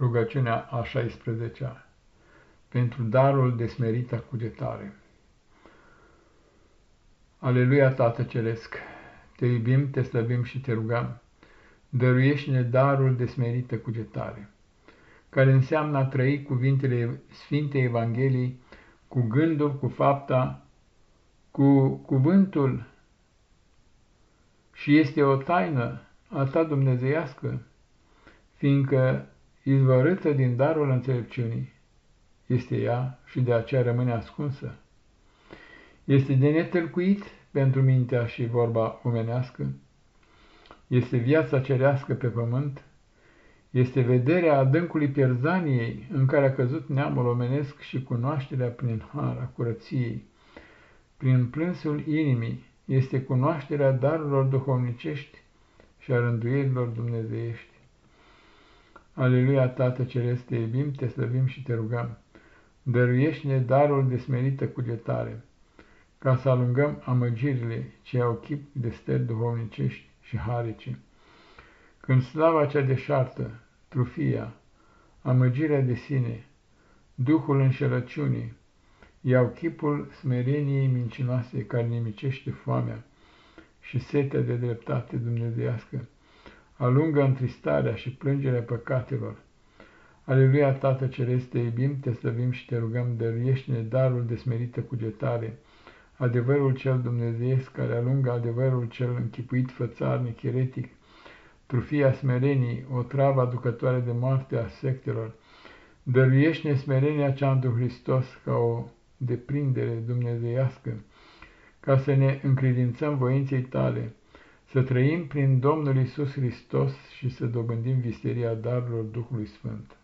Rugăciunea a 16-a pentru darul de smerita cugetare. Aleluia, Tată Ceresc, te iubim, te slăbim și te rugăm, dăruiește-ne darul de smerită cugetare, care înseamnă a trăi cuvintele Sfintei Evangheliei cu gândul, cu fapta, cu cuvântul și este o taină a ta dumnezeiască, fiindcă izvorâtă din darul înțelepciunii, este ea și de aceea rămâne ascunsă. Este de netălcuit pentru mintea și vorba omenească, este viața cerească pe pământ, este vederea adâncului pierzaniei în care a căzut neamul omenesc și cunoașterea prin hara curăției, prin plânsul inimii, este cunoașterea darurilor duhovnicești și a rânduielilor dumnezeiești. Aleluia, Tată Ceresc, te iubim, te slăvim și te rugăm. Dăruiește-ne darul de smerită cugetare, ca să alungăm amăgirile ce au chip de stări duhovnicești și harice. Când slava cea deșartă, trufia, amăgirea de sine, duhul înșelăciunii, iau chipul smereniei mincinoase care nimicește foamea și setea de dreptate dumnezeiască, alungă întristarea și plângerea păcatelor. Aleluia, Tată Ceresc, te iubim, te slăvim și te rugăm, dăruiește-ne darul de smerită cugetare, adevărul cel dumnezeiesc care alungă adevărul cel închipuit fățarnic, eretic, trufia smerenii, o travă aducătoare de moarte a sectelor, dăruiește-ne smerenia cea într Hristos ca o deprindere dumnezeiască, ca să ne încredințăm voinței tale, să trăim prin Domnul Isus Hristos și să dobândim visteria darurilor Duhului Sfânt.